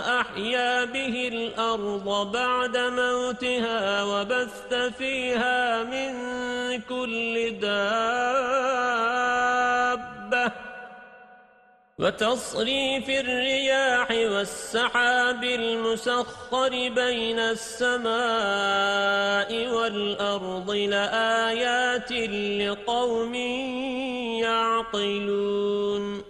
فَأَحْيَا بِهِ الْأَرْضَ بَعْدَ مَوْتِهَا وَبَثَّ فِيهَا مِن كُلِّ دَابَّةٍ وَتَصْرِيفِ الرِّيَاحِ وَالسَّحَابِ الْمُسَخَّرِ بَيْنَ السَّمَاءِ وَالْأَرْضِ لَآيَاتٍ لِقَوْمٍ يَعْقِلُونَ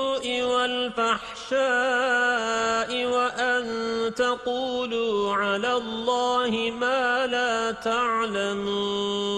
وَالْفَحْشَاءِ وَأَن تَقُولُوا عَلَى اللَّهِ مَا لَا تَعْلَمُونَ